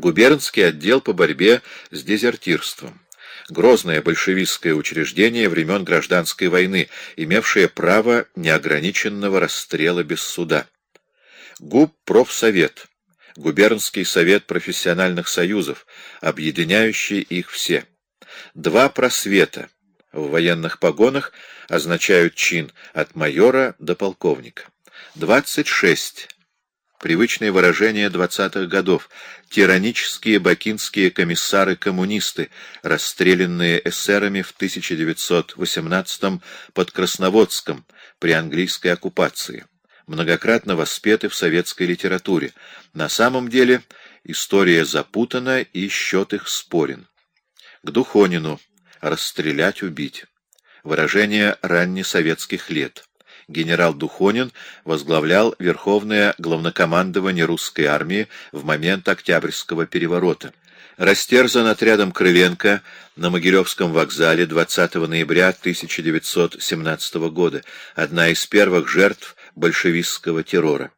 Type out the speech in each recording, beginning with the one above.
Губернский отдел по борьбе с дезертирством. Грозное большевистское учреждение времен Гражданской войны, имевшее право неограниченного расстрела без суда. ГУП профсовет. Губернский совет профессиональных союзов, объединяющий их все. Два просвета в военных погонах означают чин от майора до полковника. 26. Привычное выражение двадцатых годов. Тиранические бакинские комиссары-коммунисты, расстрелянные эсерами в 1918 под Красноводском при английской оккупации. Многократно воспеты в советской литературе. На самом деле история запутана и счет их спорен. К Духонину. Расстрелять, убить. Выражение раннесоветских лет. Генерал Духонин возглавлял Верховное главнокомандование русской армии в момент Октябрьского переворота. Растерзан отрядом Крыленко на Могилевском вокзале 20 ноября 1917 года, одна из первых жертв большевистского террора.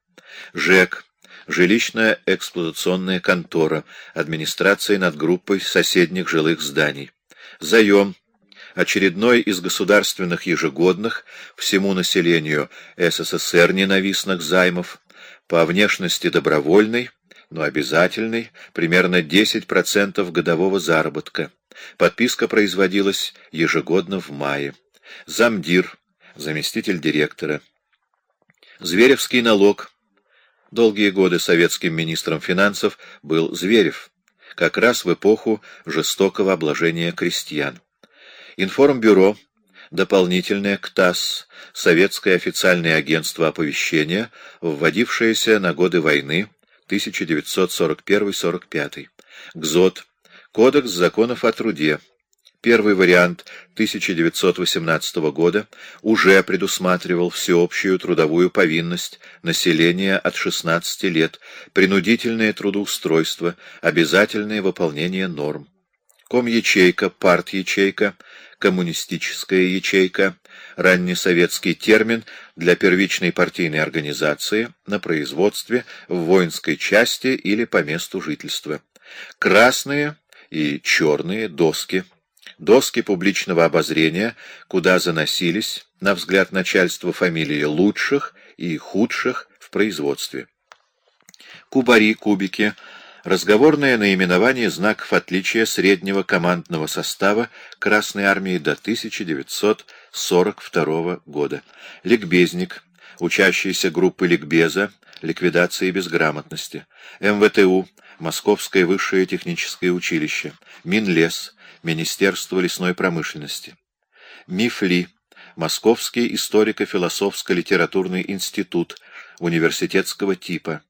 ЖЭК жилищная эксплуатационная контора, администрация над группой соседних жилых зданий. Заем. Очередной из государственных ежегодных всему населению СССР ненавистных займов, по внешности добровольный, но обязательный, примерно 10% годового заработка. Подписка производилась ежегодно в мае. Замдир, заместитель директора. Зверевский налог, Долгие годы советским министром финансов был Зверев, как раз в эпоху жестокого обложения крестьян. Информбюро, дополнительное к ТАСС, Советское официальное агентство оповещения, вводившееся на годы войны 1941-45. ГЗОТ, Кодекс законов о труде, Первый вариант 1918 года уже предусматривал всеобщую трудовую повинность населения от 16 лет, принудительное трудоустройство, обязательное выполнение норм. Ком-ячейка, парт-ячейка, коммунистическая ячейка, раннесоветский термин для первичной партийной организации на производстве, в воинской части или по месту жительства. Красные и черные доски – доски публичного обозрения, куда заносились, на взгляд начальства, фамилии лучших и худших в производстве. Кубари, кубики, разговорное наименование знаков отличия среднего командного состава Красной Армии до 1942 года. Ликбезник, учащийся группы ликбеза, ликвидации безграмотности. МВТУ, Московское высшее техническое училище. Минлес, Министерство лесной промышленности. МИФЛИ, Московский историко-философско-литературный институт университетского типа.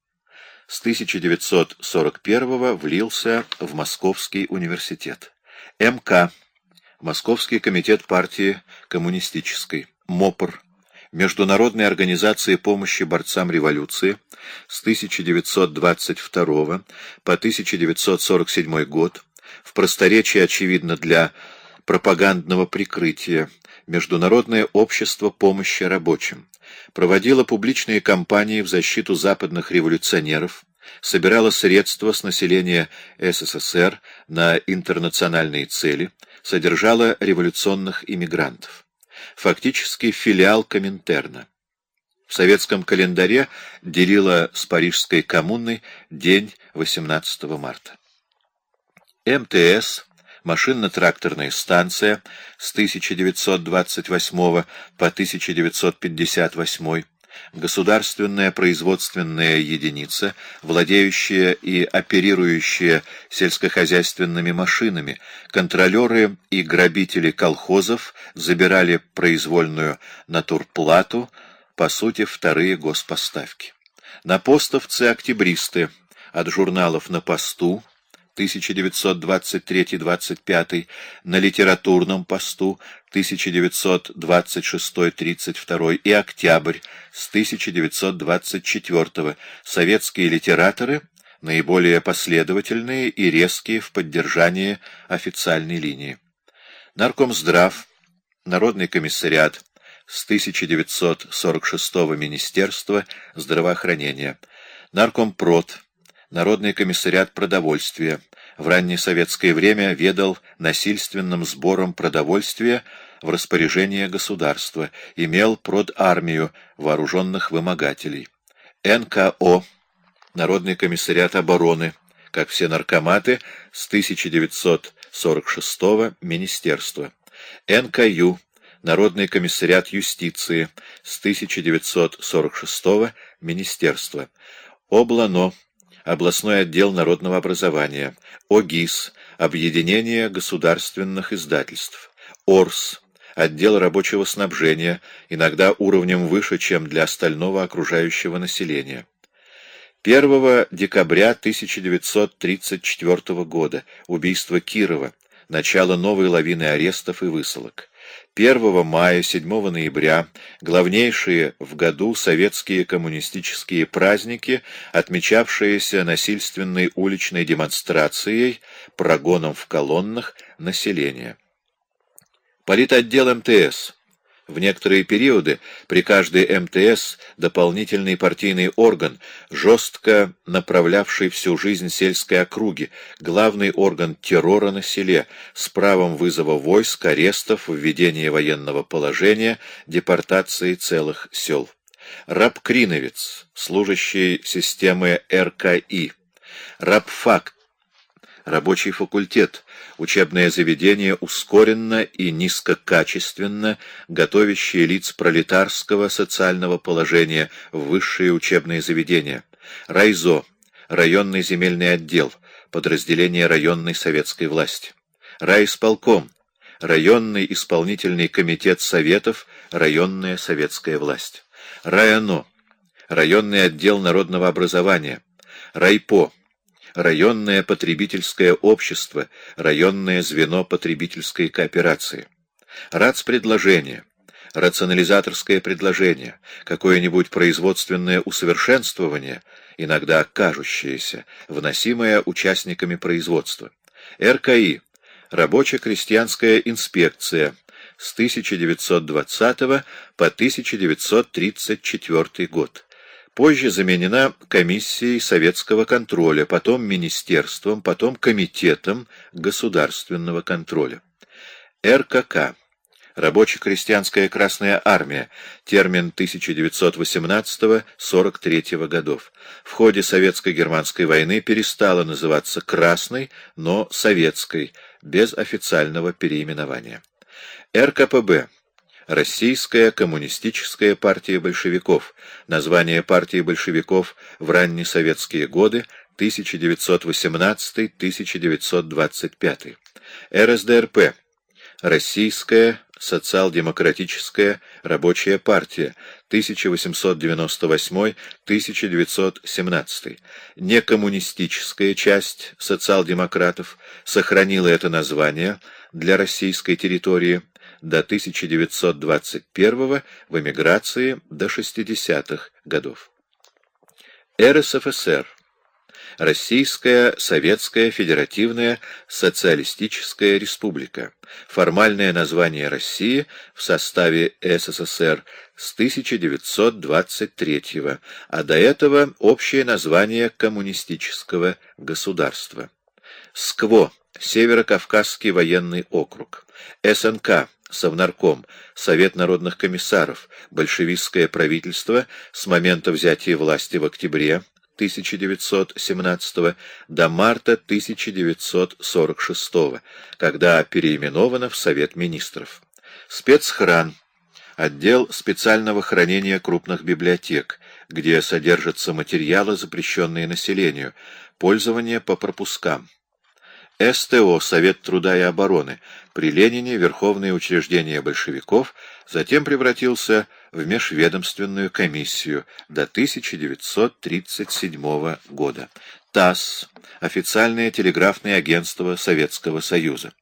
С 1941 влился в Московский университет. МК, Московский комитет партии коммунистической. МОПР, Международной организации помощи борцам революции с 1922 по 1947 год в просторечии, очевидно, для пропагандного прикрытия, Международное общество помощи рабочим, проводило публичные кампании в защиту западных революционеров, собирала средства с населения СССР на интернациональные цели, содержала революционных иммигрантов. Фактически филиал Коминтерна. В советском календаре делила с Парижской коммуной день 18 марта. МТС, машинно-тракторная станция с 1928 по 1958, государственная производственная единица, владеющая и оперирующая сельскохозяйственными машинами, контролеры и грабители колхозов забирали произвольную натурплату, по сути, вторые госпоставки. На постовцы-октябристы от журналов «На посту», 1923-25, на литературном посту 1926-32 и октябрь с 1924 советские литераторы наиболее последовательные и резкие в поддержании официальной линии. Наркомздрав, Народный комиссариат с 1946 Министерства здравоохранения, Наркомпрод, Народный комиссариат продовольствия. В раннее советское время ведал насильственным сбором продовольствия в распоряжение государства, имел прод-армию вооруженных вымогателей. НКО, Народный комиссариат обороны, как все наркоматы, с 1946 Министерства. НКЮ, Народный комиссариат юстиции, с 1946 Министерства. Облано, областной отдел народного образования. ОГИС, Объединение государственных издательств. ОРС, отдел рабочего снабжения, иногда уровнем выше, чем для остального окружающего населения. 1 декабря 1934 года убийство Кирова, начало новой лавины арестов и высылок. 1 мая, 7 ноября главнейшие в году советские коммунистические праздники, отмечавшиеся насильственной уличной демонстрацией, прогоном в колоннах населения. Политотдел МТС. В некоторые периоды при каждой МТС дополнительный партийный орган, жестко направлявший всю жизнь сельской округи, главный орган террора на селе, с правом вызова войск, арестов, введения военного положения, депортации целых сел. Рабкриновец, служащий системы РКИ. Рабфакт, рабочий факультет, учебное заведение ускоренно и низкокачественно, готовящее лиц пролетарского социального положения в высшие учебные заведения. Райзо, районный земельный отдел, подразделение районной советской власти. Райисполком, районный исполнительный комитет советов, районная советская власть. Районо, районный отдел народного образования. Райпо, районное потребительское общество, районное звено потребительской кооперации. РАЦ-предложение, рационализаторское предложение, какое-нибудь производственное усовершенствование, иногда кажущееся, вносимое участниками производства. РКИ, рабоче-крестьянская инспекция, с 1920 по 1934 год позже заменена комиссией советского контроля, потом министерством, потом комитетом государственного контроля. РКК. Рабоче-крестьянская Красная Армия. Термин 1918-43 годов. В ходе Советско-германской войны перестала называться Красной, но Советской, без официального переименования. РКПБ. Российская коммунистическая партия большевиков. Название партии большевиков в раннесоветские годы 1918-1925. РСДРП. Российская социал-демократическая рабочая партия 1898-1917. Некоммунистическая часть социал-демократов сохранила это название для российской территории до 1921 в эмиграции до 60-х годов. РСФСР. Российская Советская Федеративная Социалистическая Республика. Формальное название России в составе СССР с 1923 а до этого общее название коммунистического государства. СКВО. Северо-Кавказский военный округ. СНК. Совнарком, Совет народных комиссаров, большевистское правительство с момента взятия власти в октябре 1917 до марта 1946, когда переименовано в Совет министров. Спецхран, отдел специального хранения крупных библиотек, где содержатся материалы, запрещенные населению, пользование по пропускам. СТО, Совет труда и обороны, при Ленине Верховное учреждение большевиков, затем превратился в межведомственную комиссию до 1937 года. ТАСС, официальное телеграфное агентство Советского Союза.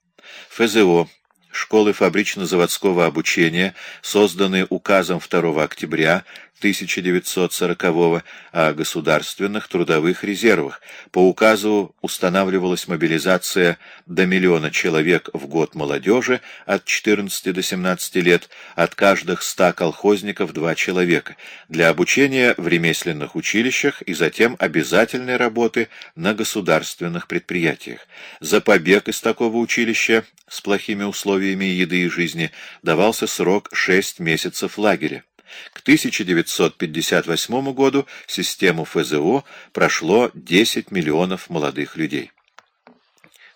ФЗО, школы фабрично-заводского обучения, созданные указом 2 октября 1940 о государственных трудовых резервах. По указу устанавливалась мобилизация до миллиона человек в год молодежи от 14 до 17 лет, от каждых 100 колхозников два человека, для обучения в ремесленных училищах и затем обязательной работы на государственных предприятиях. За побег из такого училища с плохими условиями еды и жизни давался срок 6 месяцев лагеря. К 1958 году систему ФЗУ прошло 10 миллионов молодых людей.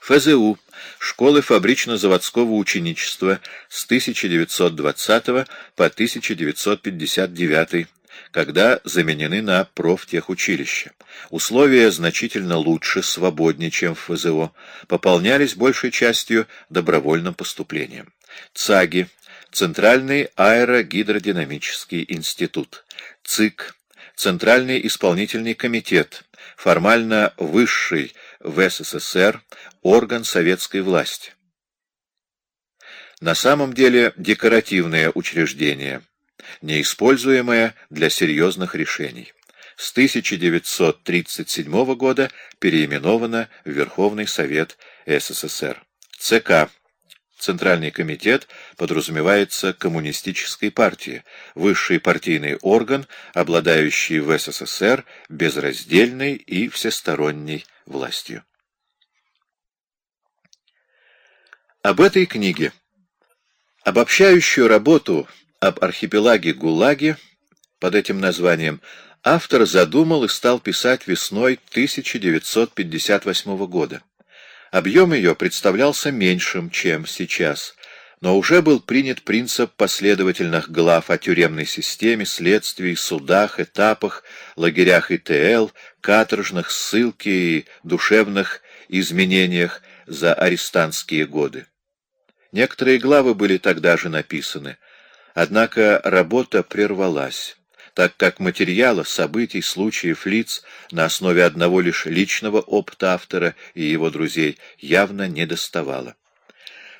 ФЗУ – школы фабрично-заводского ученичества с 1920 по 1959 когда заменены на профтехучилища. Условия значительно лучше, свободнее, чем в ФЗО, пополнялись большей частью добровольным поступлением. ЦАГИ Центральный аэрогидродинамический институт, ЦИК, Центральный исполнительный комитет, формально высший в СССР орган советской власти. На самом деле декоративное учреждение, неиспользуемое для серьезных решений. С 1937 года переименовано в Верховный Совет СССР. ЦК Центральный комитет подразумевается коммунистической партией, высший партийный орган, обладающий в СССР безраздельной и всесторонней властью. Об этой книге. Обобщающую работу об архипелаге ГУЛАГе под этим названием автор задумал и стал писать весной 1958 года. Объем ее представлялся меньшим, чем сейчас, но уже был принят принцип последовательных глав о тюремной системе, следствии, судах, этапах, лагерях ИТЛ, каторжных, ссылке и душевных изменениях за арестантские годы. Некоторые главы были тогда же написаны, однако работа прервалась так как материала, событий, случаев, лиц на основе одного лишь личного опыта автора и его друзей явно не доставало.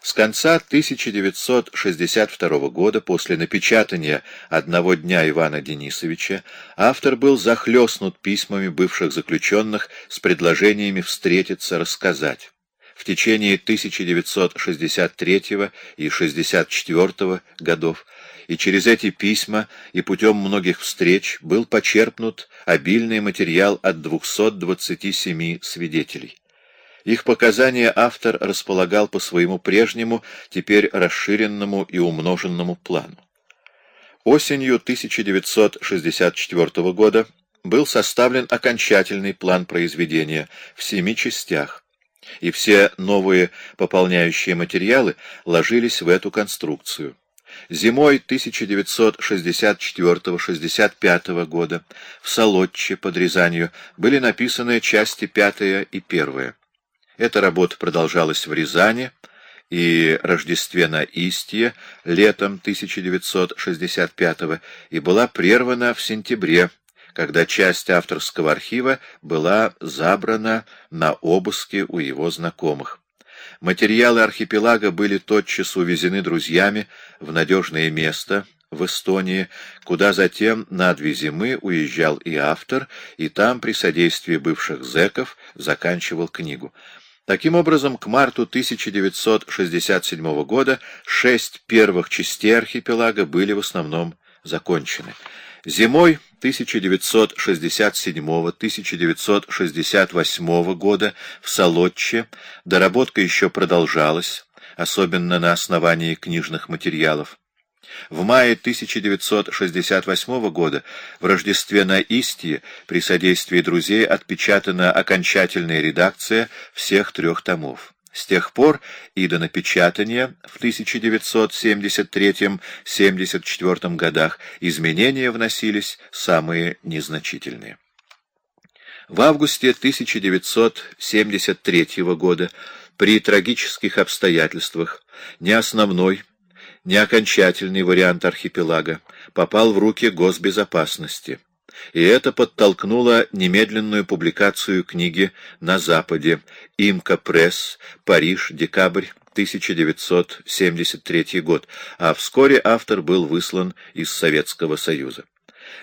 С конца 1962 года, после напечатания «Одного дня» Ивана Денисовича, автор был захлестнут письмами бывших заключенных с предложениями встретиться, рассказать. В течение 1963 и 1964 годов и через эти письма и путем многих встреч был почерпнут обильный материал от 227 свидетелей. Их показания автор располагал по своему прежнему, теперь расширенному и умноженному плану. Осенью 1964 года был составлен окончательный план произведения в семи частях, и все новые пополняющие материалы ложились в эту конструкцию. Зимой 1964-65 года в Солодче под Рязанью были написаны части пятая и первая. Эта работа продолжалась в Рязани и Рождестве на Истье летом 1965 и была прервана в сентябре, когда часть авторского архива была забрана на обыске у его знакомых. Материалы архипелага были тотчас увезены друзьями в надежное место в Эстонии, куда затем на две зимы уезжал и автор, и там при содействии бывших зэков заканчивал книгу. Таким образом, к марту 1967 года шесть первых частей архипелага были в основном закончены. Зимой 1967-1968 года в Солодче доработка еще продолжалась, особенно на основании книжных материалов. В мае 1968 года в Рождестве на Истии при содействии друзей отпечатана окончательная редакция всех трех томов. С тех пор и до напечатания в 1973-74 годах изменения вносились самые незначительные. В августе 1973 года при трагических обстоятельствах не основной, не окончательный вариант архипелага попал в руки госбезопасности и это подтолкнуло немедленную публикацию книги на Западе «Имка Пресс. Париж. Декабрь 1973 год», а вскоре автор был выслан из Советского Союза.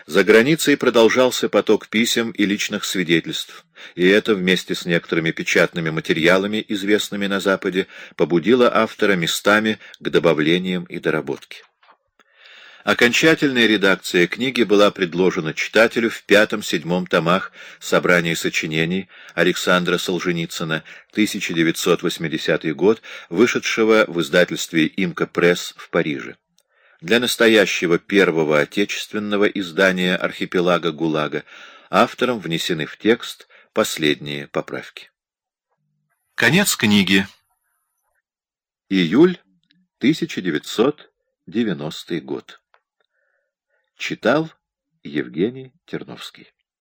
За границей продолжался поток писем и личных свидетельств, и это вместе с некоторыми печатными материалами, известными на Западе, побудило автора местами к добавлениям и доработке. Окончательная редакция книги была предложена читателю в пятом-седьмом томах собрания сочинений Александра Солженицына, 1980 год, вышедшего в издательстве «Имка Пресс» в Париже. Для настоящего первого отечественного издания «Архипелага ГУЛАГа» автором внесены в текст последние поправки. Конец книги. Июль 1990 год. Читал Евгений Терновский.